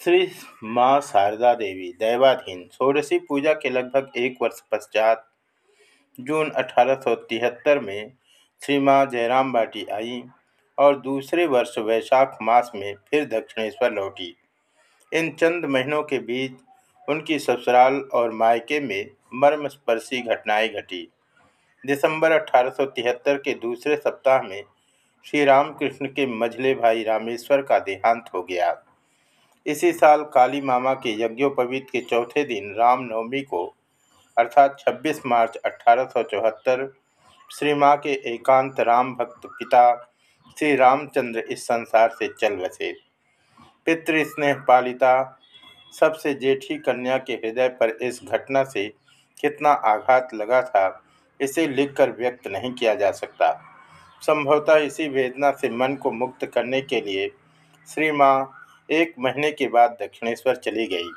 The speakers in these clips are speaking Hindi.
श्री माँ शारदा देवी, दैवाधीन। षोडशी पूजा के लगभग एक वर्ष पश्चात, जून अठारह सौ तिहत्तर में श्री माँ जयराम बाटी आई और दूसरे वर्ष वैशाख मास में फिर दक्षिणेश्वर लौटी। इन चंद महीनों के बीच उनकी ससुराल और मायके में मर्मस्पर्शी घटनाएँ घटी। दिसंबर अठारह सौ तिहत्तर के दूसरे सप्ताह में श्री रामकृष्ण के मझले भाई रामेश्वर का देहांत हो गया। इसी साल काली मामा के यज्ञोपवीत के चौथे दिन रामनवमी को, अर्थात 26 मार्च अठारह श्री माँ के एकांत राम भक्त पिता श्री रामचंद्र इस संसार से चल बसे। पितृस्नेह पालिता, सबसे जेठी कन्या के हृदय पर इस घटना से कितना आघात लगा था, इसे लिखकर व्यक्त नहीं किया जा सकता। संभवतः इसी वेदना से मन को मुक्त करने के लिए श्री माँ एक महीने के बाद दक्षिणेश्वर चली गई।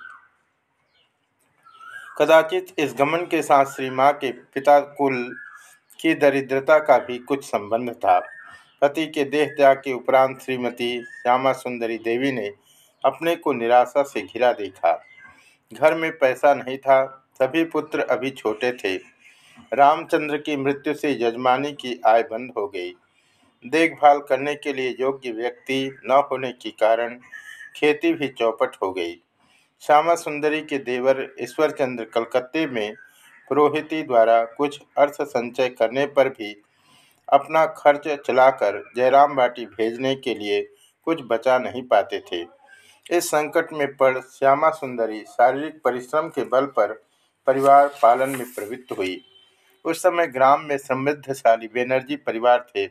कदाचित इस गमन के साथ श्री माँ के पिता कुल की दरिद्रता का भी कुछ संबंध था। पति के देह त्याग के उपरांत श्रीमती श्यामा सुंदरी देवी ने अपने को निराशा से घिरा देखा। घर में पैसा नहीं था, सभी पुत्र अभी छोटे थे। रामचंद्र की मृत्यु से यजमानी की आय बंद हो गई। देखभाल करने के लिए योग्य व्यक्ति न होने के कारण खेती भी चौपट हो गई। श्यामा सुंदरी के देवर ईश्वरचंद्र कलकत्ते में पुरोहिती द्वारा कुछ अर्थ संचय करने पर भी अपना खर्च चलाकर जयराम बाटी भेजने के लिए कुछ बचा नहीं पाते थे। इस संकट में पड़ श्यामा सुंदरी शारीरिक परिश्रम के बल पर परिवार पालन में प्रवृत्त हुई। उस समय ग्राम में समृद्धशाली बेनर्जी परिवार थे।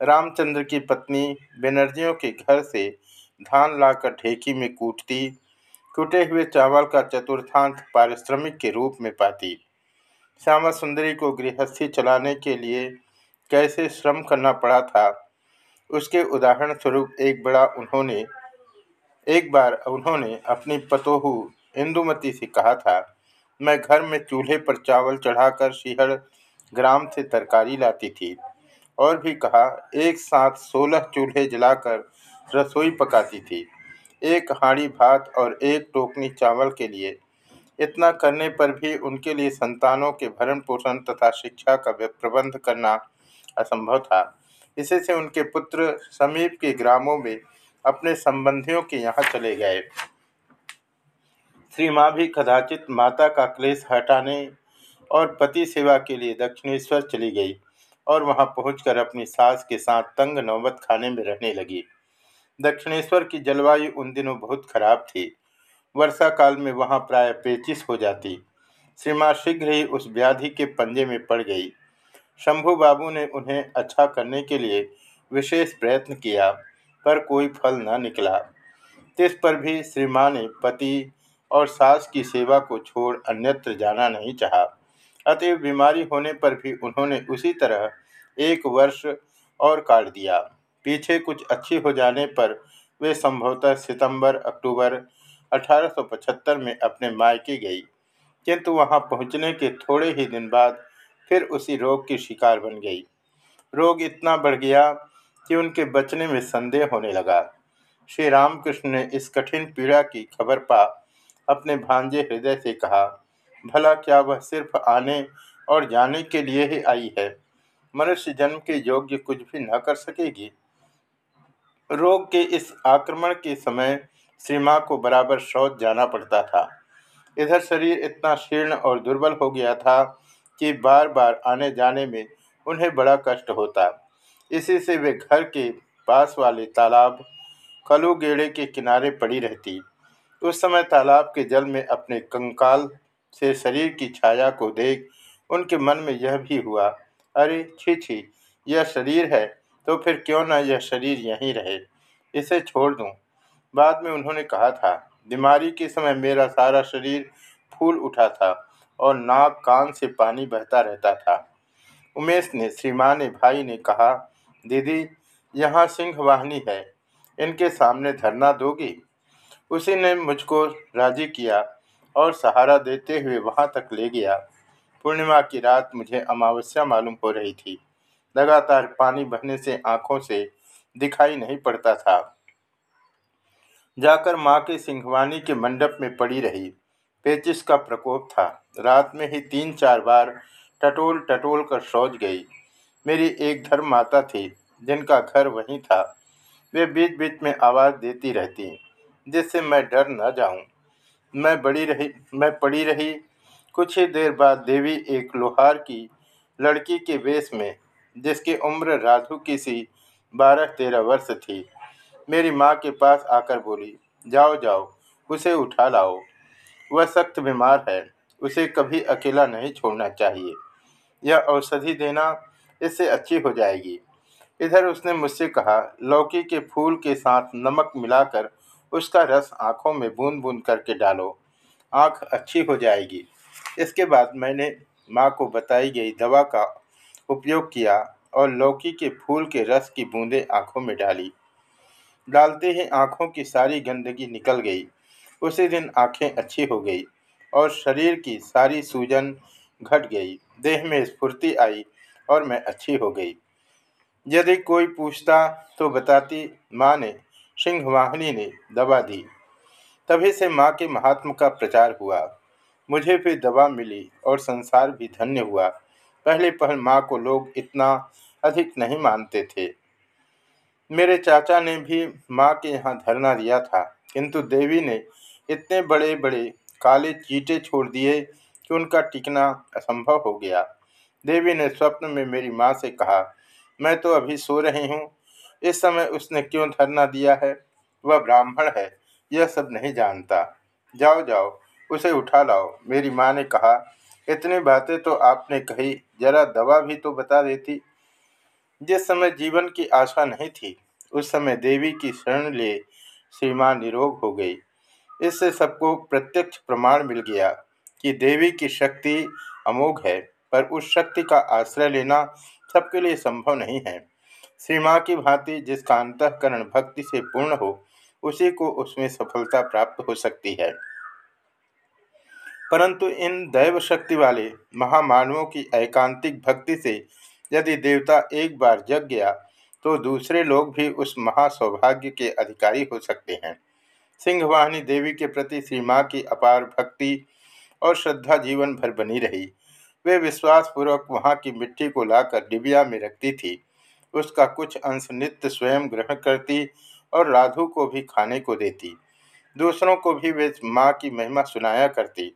रामचंद्र की पत्नी बेनर्जियों के घर से धान लाकर ढेकी में कूटती, कूटे हुए चावल का चतुर्थांत पारिश्रमिक के रूप में पाती। श्यामा सुंदरी को गृहस्थी चलाने के लिए कैसे श्रम करना पड़ा था, उसके उदाहरण स्वरूप एक बड़ा उन्होंने, एक बार उन्होंने अपनी पतोहू इंदुमती से कहा था, मैं घर में चूल्हे पर चावल चढ़ाकर शिहड़ ग्राम से तरकारी लाती थी और भी कहा, एक साथ सोलह चूल्हे जलाकर रसोई पकाती थी। एक हाँड़ी भात और एक टोकनी चावल के लिए। इतना करने पर भी उनके लिए संतानों के भरण पोषण तथा शिक्षा का प्रबंध करना असंभव था। इसी से उनके पुत्र समीप के ग्रामों में अपने संबंधियों के यहाँ चले गए। श्री माँ भी कदाचित माता का क्लेश हटाने और पति सेवा के लिए दक्षिणेश्वर चली गई और वहाँ पहुंचकर अपनी सास के साथ तंग नौबत खाने में रहने लगी। दक्षिणेश्वर की जलवायु उन दिनों बहुत खराब थी। वर्षा काल में वहाँ प्राय पेचिस हो जाती। श्रीमा शीघ्र ही उस व्याधि के पंजे में पड़ गई। शंभू बाबू ने उन्हें अच्छा करने के लिए विशेष प्रयत्न किया, पर कोई फल न निकला। इस पर भी श्री माँ ने पति और सास की सेवा को छोड़ अन्यत्र जाना नहीं चाहा। अतएव बीमारी होने पर भी उन्होंने उसी तरह एक वर्ष और काट दिया। पीछे कुछ अच्छी हो जाने पर वे संभवतः सितंबर, अक्टूबर 1875 में अपने मायके गई। किंतु वहाँ पहुँचने के थोड़े ही दिन बाद फिर उसी रोग की शिकार बन गई। रोग इतना बढ़ गया कि उनके बचने में संदेह होने लगा। श्री रामकृष्ण ने इस कठिन पीड़ा की खबर पा अपने भांजे हृदय से कहा, भला क्या वह सिर्फ़ आने और जाने के लिए ही आई है? मनुष्य जन्म के योग्य कुछ भी न कर सकेगी? रोग के इस आक्रमण के समय श्री को बराबर शौच जाना पड़ता था। इधर शरीर इतना शीर्ण और दुर्बल हो गया था कि बार बार आने जाने में उन्हें बड़ा कष्ट होता। इसी से वे घर के पास वाले तालाब कलू गेड़े के किनारे पड़ी रहती। उस समय तालाब के जल में अपने कंकाल से शरीर की छाया को देख उनके मन में यह भी हुआ, अरे छी छी यह शरीर है तो फिर क्यों न यह शरीर यहीं रहे? इसे छोड़ दूँ। बाद में उन्होंने कहा था, बीमारी के समय मेरा सारा शरीर फूल उठा था और नाक कान से पानी बहता रहता था। उमेश ने श्री ने, भाई ने कहा, दीदी, यहाँ सिंह वाहनी है। इनके सामने धरना दोगी? उसी ने मुझको राज़ी किया और सहारा देते हुए वहाँ तक ले गया। पूर्णिमा की रात मुझे अमावस्या मालूम हो रही थी। लगातार पानी बहने से आँखों से दिखाई नहीं पड़ता था। जाकर माँ के सिंहवानी के मंडप में पड़ी रही। पेचिस का प्रकोप था। रात में ही तीन चार बार टटोल टटोल कर शौच गई। मेरी एक धर्म माता थी, जिनका घर वहीं था। वे बीच बीच में आवाज़ देती रहती, जिससे मैं डर न जाऊँ। मैं बड़ी रही, मैं पड़ी रही। कुछ ही देर बाद देवी एक लोहार की लड़की के वेश में जिसकी उम्र राधु की सी बारह तेरह वर्ष थी। मेरी माँ के पास आकर बोली, जाओ जाओ, उसे उठा लाओ। वह सख्त बीमार है, उसे कभी अकेला नहीं छोड़ना चाहिए। यह औषधि देना इससे अच्छी हो जाएगी। इधर उसने मुझसे कहा, लौकी के फूल के साथ नमक मिलाकर उसका रस आँखों में बूंद बूंद करके डालो। आँख अच्छी हो जाएगी। इसके बाद मैंने माँ को बताई गई दवा का उपयोग किया और लौकी के फूल के रस की बूंदें आँखों में डाली। डालते ही आँखों की सारी गंदगी निकल गई। उसी दिन आँखें अच्छी हो गई और शरीर की सारी सूजन घट गई। देह में स्फूर्ति आई और मैं अच्छी हो गई। यदि कोई पूछता तो बताती, माँ ने, सिंहवाहिनी ने दवा दी। तभी से माँ के महात्म का प्रचार हुआ। मुझे भी दवा मिली और संसार भी धन्य हुआ। पहले पहल माँ को लोग इतना अधिक नहीं मानते थे। मेरे चाचा ने भी माँ के यहाँ धरना दिया था, किंतु देवी ने इतने बड़े बड़े काले चीटे छोड़ दिए कि उनका टिकना असंभव हो गया। देवी ने स्वप्न में मेरी माँ से कहा, मैं तो अभी सो रही हूँ, इस समय उसने क्यों धरना दिया है? वह ब्राह्मण है, यह सब नहीं जानता। जाओ जाओ, उसे उठा लाओ। मेरी माँ ने कहा इतनी बातें तो आपने कही। जरा दवा भी तो बता देती। जिस समय जीवन की आशा नहीं थी, उस समय देवी की शरण ले श्रीमान निरोग हो गई। इससे सबको प्रत्यक्ष प्रमाण मिल गया कि देवी की शक्ति अमोघ है, पर उस शक्ति का आश्रय लेना सबके लिए संभव नहीं है। श्री माँ की भांति जिसका अंतकरण भक्ति से पूर्ण हो, उसी को उसमें सफलता प्राप्त हो सकती है। परंतु इन दैव शक्ति वाले महामानवों की एकांतिक भक्ति से यदि देवता एक बार जग गया तो दूसरे लोग भी उस महासौभाग्य के अधिकारी हो सकते हैं। सिंहवाहिनी देवी के प्रति श्री माँ की अपार भक्ति और श्रद्धा जीवन भर बनी रही। वे विश्वासपूर्वक वहाँ की मिट्टी को लाकर डिबिया में रखती थी। उसका कुछ अंश नित्य स्वयं ग्रहण करती और राधु को भी खाने को देती। दूसरों को भी वे माँ की महिमा सुनाया करती।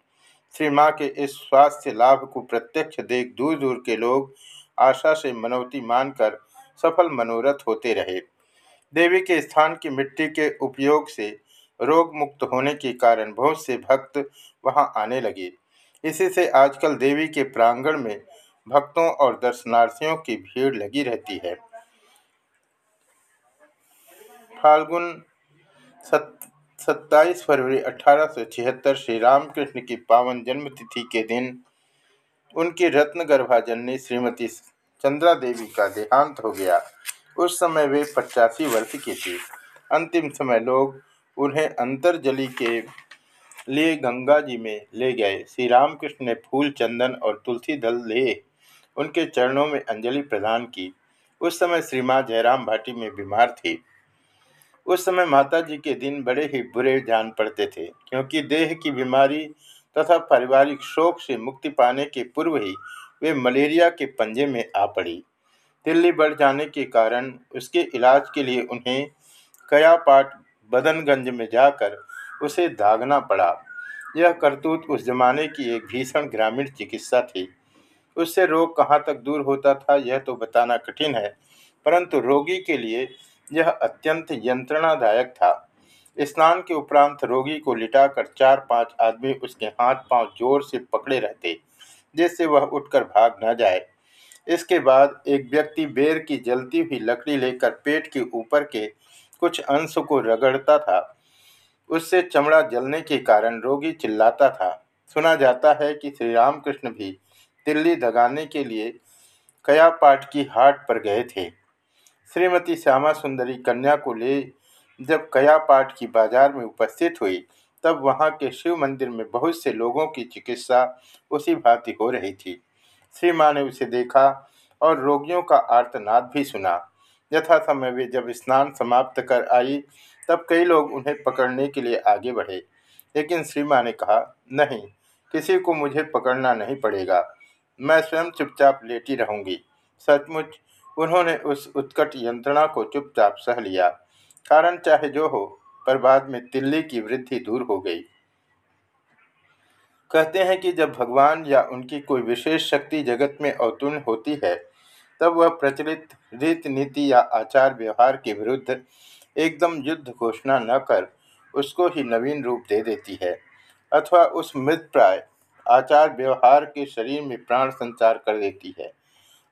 श्री माँ के इस स्वास्थ्य लाभ को प्रत्यक्ष देख दूर दूर के लोग आशा से मनौती मानकर सफल मनोरथ होते रहे। देवी के स्थान की मिट्टी के उपयोग से रोग मुक्त होने के कारण बहुत से भक्त वहाँ आने लगे। इसी से आजकल देवी के प्रांगण में भक्तों और दर्शनार्थियों की भीड़ लगी रहती है। फाल्गुन सत्ताईस फरवरी अठारह सौ छिहत्तर श्री रामकृष्ण की पावन जन्मतिथि के दिन उनकी रत्न गर्भाजन्य श्रीमती चंद्रा देवी का देहांत हो गया। उस समय वे पचासी वर्ष की थी। अंतिम समय लोग उन्हें अंतर्जली के लिए गंगा जी में ले गए। श्री रामकृष्ण ने फूल, चंदन और तुलसी दल ले उनके चरणों में अंजलि प्रदान की। उस समय श्री माँ जयराम भाटी में बीमार थी। उस समय माता जी के दिन बड़े ही बुरे जान पड़ते थे, क्योंकि देह की बीमारी तथा पारिवारिक शोक से मुक्ति पाने के पूर्व ही वे मलेरिया के पंजे में आ पड़ी। दिल्ली बढ़ जाने के कारण उसके इलाज के लिए उन्हें कयापाट बदनगंज में जाकर उसे दागना पड़ा। यह करतूत उस जमाने की एक भीषण ग्रामीण चिकित्सा थी। उससे रोग कहाँ तक दूर होता था यह तो बताना कठिन है, परंतु रोगी के लिए यह अत्यंत यंत्रणादायक था। स्नान के उपरांत रोगी को लिटाकर चार पाँच आदमी उसके हाथ पाँव ज़ोर से पकड़े रहते, जिससे वह उठकर भाग न जाए। इसके बाद एक व्यक्ति बेर की जलती हुई लकड़ी लेकर पेट के ऊपर के कुछ अंश को रगड़ता था। उससे चमड़ा जलने के कारण रोगी चिल्लाता था। सुना जाता है कि श्री रामकृष्ण भी दिल्ली दगाने के लिए कयापाट की हाट पर गए थे। श्रीमती श्यामा सुंदरी कन्या को ले जब कयापाट की बाज़ार में उपस्थित हुई, तब वहाँ के शिव मंदिर में बहुत से लोगों की चिकित्सा उसी भांति हो रही थी। श्री माँ ने उसे देखा और रोगियों का आर्तनाद भी सुना। यथा समय वे जब स्नान समाप्त कर आई, तब कई लोग उन्हें पकड़ने के लिए आगे बढ़े। लेकिन श्री माँ ने कहा, नहीं, किसी को मुझे पकड़ना नहीं पड़ेगा। मैं स्वयं चुपचाप लेटी रहूँगी। सचमुच उन्होंने उस उत्कट यंत्रणा को चुपचाप सह लिया। कारण चाहे जो हो, पर बाद में तिल्ली की वृद्धि दूर हो गई। कहते हैं कि जब भगवान या उनकी कोई विशेष शक्ति जगत में अवतुर्ण होती है, तब वह प्रचलित रीति नीति या आचार व्यवहार के विरुद्ध एकदम युद्ध घोषणा न कर उसको ही नवीन रूप दे देती है, अथवा उस मृत प्राय आचार व्यवहार के शरीर में प्राण संचार कर देती है।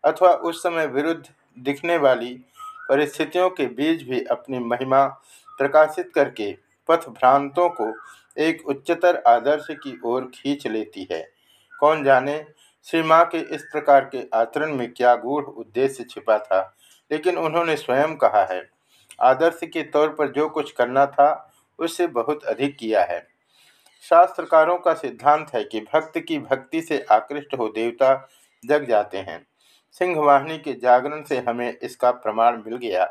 अथवा उस समय विरुद्ध दिखने वाली परिस्थितियों के बीच भी अपनी महिमा प्रकाशित करके पथ भ्रांतों को एक उच्चतर आदर्श की ओर खींच लेती है। कौन जाने श्री माँ के इस प्रकार के आचरण में क्या गूढ़ उद्देश्य छिपा था, लेकिन उन्होंने स्वयं कहा है, आदर्श के तौर पर जो कुछ करना था, उससे बहुत अधिक किया है। शास्त्रकारों का सिद्धांत है कि भक्त की भक्ति से आकृष्ट हो देवता जग जाते हैं। सिंहवाहिनी के जागरण से हमें इसका प्रमाण मिल गया।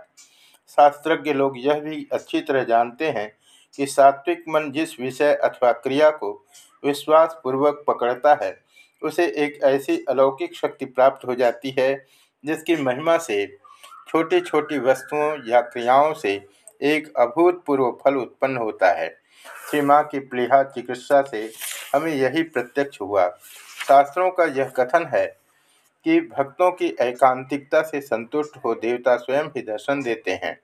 शास्त्रज्ञ लोग यह भी अच्छी तरह जानते हैं कि सात्विक मन जिस विषय अथवा क्रिया को विश्वास पूर्वक पकड़ता है, उसे एक ऐसी अलौकिक शक्ति प्राप्त हो जाती है, जिसकी महिमा से छोटी छोटी वस्तुओं या क्रियाओं से एक अभूतपूर्व फल उत्पन्न होता है। श्री माँ की प्लीहा चिकित्सा से हमें यही प्रत्यक्ष हुआ। शास्त्रों का यह कथन है कि भक्तों की एकांतिकता से संतुष्ट हो देवता स्वयं ही दर्शन देते हैं,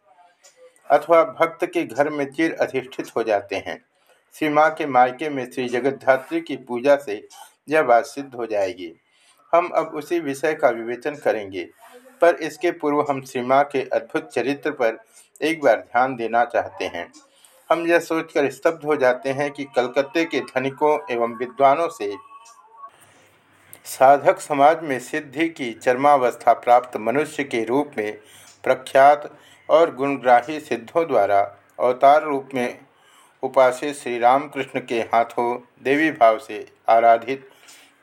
अथवा भक्त के घर में चिर अधिष्ठित हो जाते हैं। श्री माँ के मायके में श्री जगद्धात्री की पूजा से यह बात सिद्ध हो जाएगी। हम अब उसी विषय का विवेचन करेंगे, पर इसके पूर्व हम श्री माँ के अद्भुत चरित्र पर एक बार ध्यान देना चाहते हैं। हम यह सोचकर स्तब्ध हो जाते हैं कि कलकत्ते के धनिकों एवं विद्वानों से साधक समाज में सिद्धि की चरमावस्था प्राप्त मनुष्य के रूप में प्रख्यात और गुणग्राही सिद्धों द्वारा अवतार रूप में उपासित श्री रामकृष्ण के हाथों देवी भाव से आराधित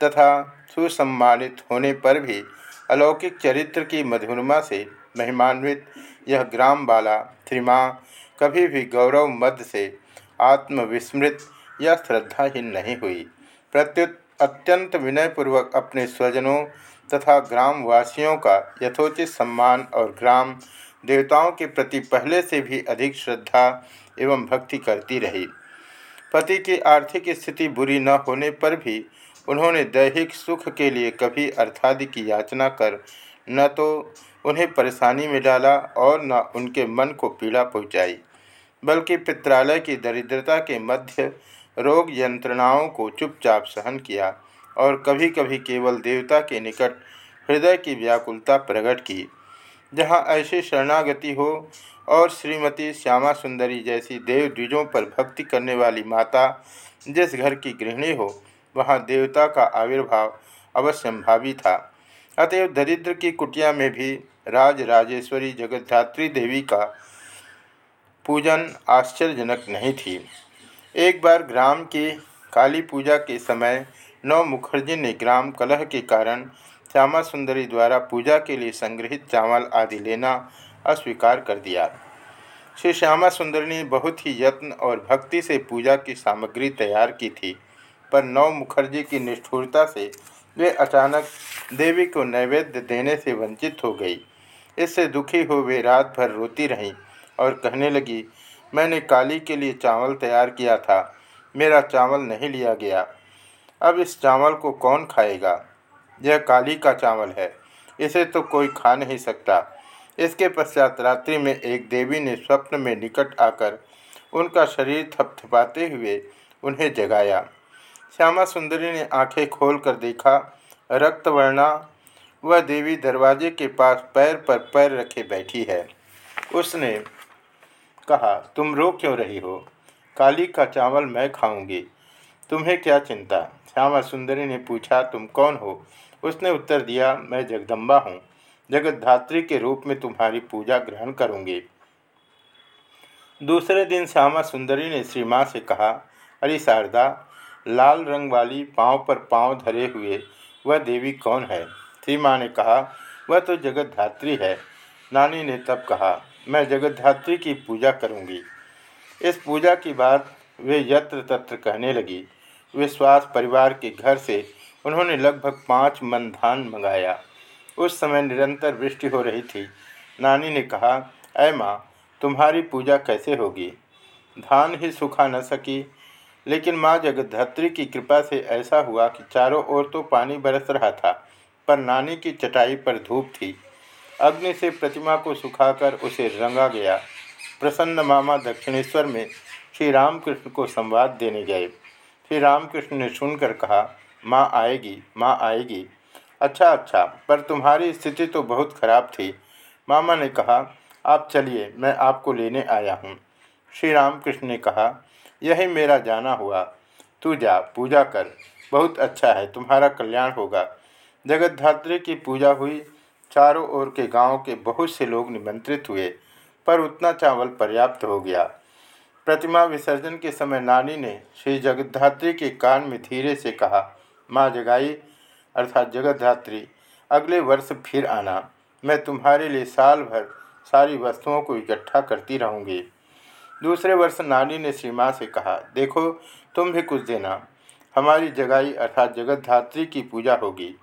तथा सुसम्मानित होने पर भी अलौकिक चरित्र की मधुरमा से महिमान्वित यह ग्राम बाला त्रिमा कभी भी गौरव मध्य से आत्मविस्मृत या श्रद्धाहीन नहीं हुई। प्रत्युत अत्यंत विनयपूर्वक अपने स्वजनों तथा ग्रामवासियों का यथोचित सम्मान और ग्राम देवताओं के प्रति पहले से भी अधिक श्रद्धा एवं भक्ति करती रही। पति की आर्थिक स्थिति बुरी न होने पर भी उन्होंने दैहिक सुख के लिए कभी अर्थादि की याचना कर न तो उन्हें परेशानी में डाला और न उनके मन को पीड़ा पहुंचाई, बल्कि पित्रालय की दरिद्रता के मध्य रोग यंत्रणाओं को चुपचाप सहन किया और कभी कभी केवल देवता के निकट हृदय की व्याकुलता प्रकट की। जहाँ ऐसी शरणागति हो और श्रीमती श्यामा सुंदरी जैसी देव द्विजों पर भक्ति करने वाली माता जिस घर की गृहिणी हो, वहाँ देवता का आविर्भाव अवश्यंभावी था। अतएव दरिद्र की कुटिया में भी राज राजेश्वरी जगद्धात्री देवी का पूजन आश्चर्यजनक नहीं थी। एक बार ग्राम की काली पूजा के समय नव मुखर्जी ने ग्राम कलह के कारण श्यामा सुंदरी द्वारा पूजा के लिए संग्रहित चावल आदि लेना अस्वीकार कर दिया। श्री श्यामा सुंदरी ने बहुत ही यत्न और भक्ति से पूजा की सामग्री तैयार की थी, पर नव मुखर्जी की निष्ठुरता से वे अचानक देवी को नैवेद्य देने से वंचित हो गई। इससे दुखी हो वे रात भर रोती रहीं और कहने लगी मैंने काली के लिए चावल तैयार किया था। मेरा चावल नहीं लिया गया। अब इस चावल को कौन खाएगा? यह काली का चावल है। इसे तो कोई खा नहीं सकता। इसके पश्चात रात्रि में एक देवी ने स्वप्न में निकट आकर उनका शरीर थपथपाते हुए उन्हें जगाया। श्यामा सुंदरी ने आँखें खोलकर देखा। रक्तवर्णा, वह देवी दरवाजे के पास पैर पर पैर रखे बैठी है। उसने कहा, तुम रो क्यों रही हो? काली का चावल मैं खाऊँगी। तुम्हें क्या चिंता? श्यामा सुंदरी ने पूछा, तुम कौन हो? उसने उत्तर दिया, मैं जगदम्बा हूँ। जगतधात्री के रूप में तुम्हारी पूजा ग्रहण करूँगी। दूसरे दिन श्यामा सुंदरी ने श्री माँ से कहा, अरे शारदा, लाल रंग वाली पाँव पर पाँव धरे हुए वह देवी कौन है? श्री माँ ने कहा, वह तो जगत धात्री है। नानी ने तब कहा मैं जगत धात्री की पूजा करूँगी। इस पूजा की बात वे यत्र तत्र कहने लगी। विश्वास परिवार के घर से उन्होंने लगभग पाँच मन धान मंगाया। उस समय निरंतर वृष्टि हो रही थी। नानी ने कहा अय माँ, तुम्हारी पूजा कैसे होगी? धान ही सूखा न सकी। लेकिन माँ जगद्धत्री की कृपा से ऐसा हुआ कि चारों ओर तो पानी बरस रहा था, पर नानी की चटाई पर धूप थी। अग्नि से प्रतिमा को सुखाकर उसे रंगा गया। प्रसन्न मामा दक्षिणेश्वर में श्री रामकृष्ण को संवाद देने गए। श्री रामकृष्ण ने सुनकर कहा, माँ आएगी माँ आएगी। अच्छा अच्छा पर तुम्हारी स्थिति तो बहुत खराब थी। मामा ने कहा, आप चलिए, मैं आपको लेने आया हूँ। श्री रामकृष्ण ने कहा, यही मेरा जाना हुआ। तू जा, पूजा कर। बहुत अच्छा है, तुम्हारा कल्याण होगा। जगत धात्री की पूजा हुई चारों ओर के गाँव के बहुत से लोग निमंत्रित हुए, पर उतना चावल पर्याप्त हो गया। प्रतिमा विसर्जन के समय नानी ने श्री जगद्धात्री के कान में धीरे से कहा, माँ जगाई, अर्थात जगद्धात्री, अगले वर्ष फिर आना। मैं तुम्हारे लिए साल भर सारी वस्तुओं को इकट्ठा करती रहूँगी। दूसरे वर्ष नानी ने श्री माँ से कहा, देखो, तुम भी कुछ देना। हमारी जगाई अर्थात जगतधात्री की पूजा होगी।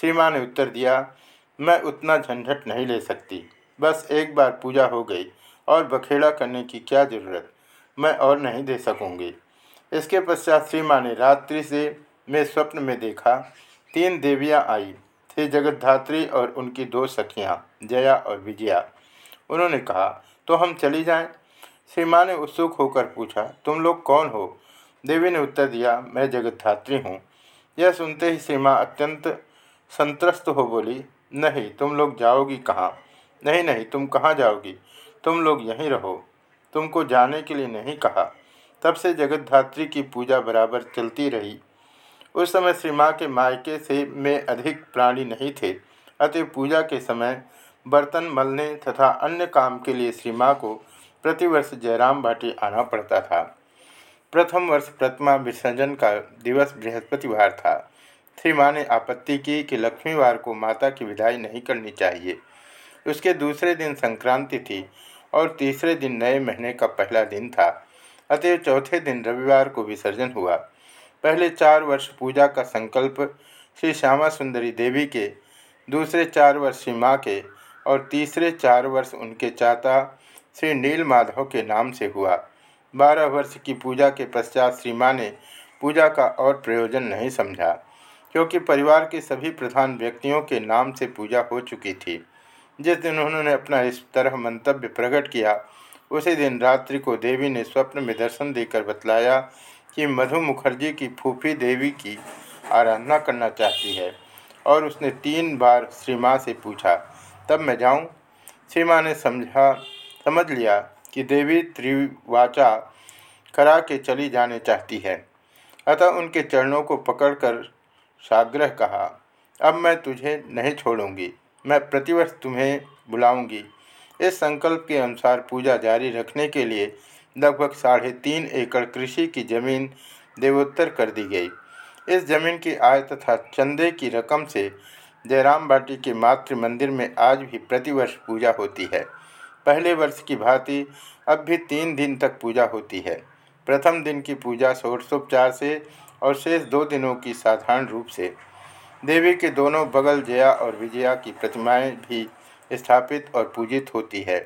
श्री माँ ने उत्तर दिया मैं उतना झंझट नहीं ले सकती। बस एक बार पूजा हो गई और बखेड़ा करने की क्या ज़रूरत? मैं और नहीं दे सकूँगी। इसके पश्चात श्री माँ ने रात्रि से मैं स्वप्न में देखा। तीन देवियाँ आई। थे जगतधात्री और उनकी दो सखियाँ, जया और विजया। उन्होंने कहा तो हम चली जाएँ? श्री माँ ने उत्सुक होकर पूछा, तुम लोग कौन हो? देवी ने उत्तर दिया, मैं जगतधात्री हूँ। यह सुनते ही श्री अत्यंत संत्रस्त हो बोली नहीं, तुम लोग जाओगी कहाँ? नहीं नहीं, तुम कहाँ जाओगी? तुम लोग यहीं रहो। तुमको जाने के लिए नहीं कहा। तब से जगत धात्री की पूजा बराबर चलती रही। उस समय श्री माँ के मायके से में अधिक प्राणी नहीं थे। अतः पूजा के समय बर्तन मलने तथा अन्य काम के लिए श्री माँ को प्रतिवर्ष जयराम बाटी आना पड़ता था। प्रथम वर्ष प्रतिमा विसर्जन का दिवस बृहस्पतिवार था। श्री माँ ने आपत्ति की कि लक्ष्मीवार को माता की विदाई नहीं करनी चाहिए। उसके दूसरे दिन संक्रांति थी और तीसरे दिन नए महीने का पहला दिन था। अतः चौथे दिन रविवार को विसर्जन हुआ। पहले चार वर्ष पूजा का संकल्प श्री श्यामा सुंदरी देवी के, दूसरे चार वर्ष श्री माँ के और तीसरे चार वर्ष उनके चाचा श्री नील माधव के नाम से हुआ। बारह वर्ष की पूजा के पश्चात श्री माँ ने पूजा का और प्रयोजन नहीं समझा। क्योंकि परिवार के सभी प्रधान व्यक्तियों के नाम से पूजा हो चुकी थी। जिस दिन उन्होंने अपना इस तरह मंतव्य प्रकट किया, उसी दिन रात्रि को देवी ने स्वप्न में दर्शन देकर बतलाया कि मधु मुखर्जी की फूफी देवी की आराधना करना चाहती है और उसने तीन बार श्री माँ से पूछा, तब मैं जाऊँ? श्री ने समझा, समझ लिया कि देवी त्रिवाचा करा के चली जाने चाहती है। अतः उनके चरणों को पकड़कर साग्रह कहा, अब मैं तुझे नहीं छोड़ूँगी, मैं प्रतिवर्ष तुम्हें बुलाऊँगी। इस संकल्प के अनुसार पूजा जारी रखने के लिए लगभग साढ़े तीन एकड़ कृषि की ज़मीन देवोत्तर कर दी गई। इस ज़मीन की आय तथा चंदे की रकम से जयराम बाटी के मातृ मंदिर में आज भी प्रतिवर्ष पूजा होती है। पहले वर्ष की भांति अब भी तीन दिन तक पूजा होती है। प्रथम दिन की पूजा षोडशोपचार से और शेष दो दिनों की साधारण रूप से देवी के दोनों बगल जया और विजया की प्रतिमाएँ भी स्थापित और पूजित होती है।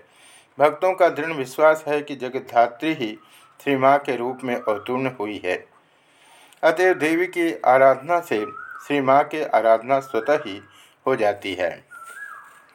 भक्तों का दृढ़ विश्वास है कि जगतधात्री ही श्री माँ के रूप में अवतीर्ण हुई है। अतएव देवी की आराधना से श्री माँ के आराधना स्वतः ही हो जाती है।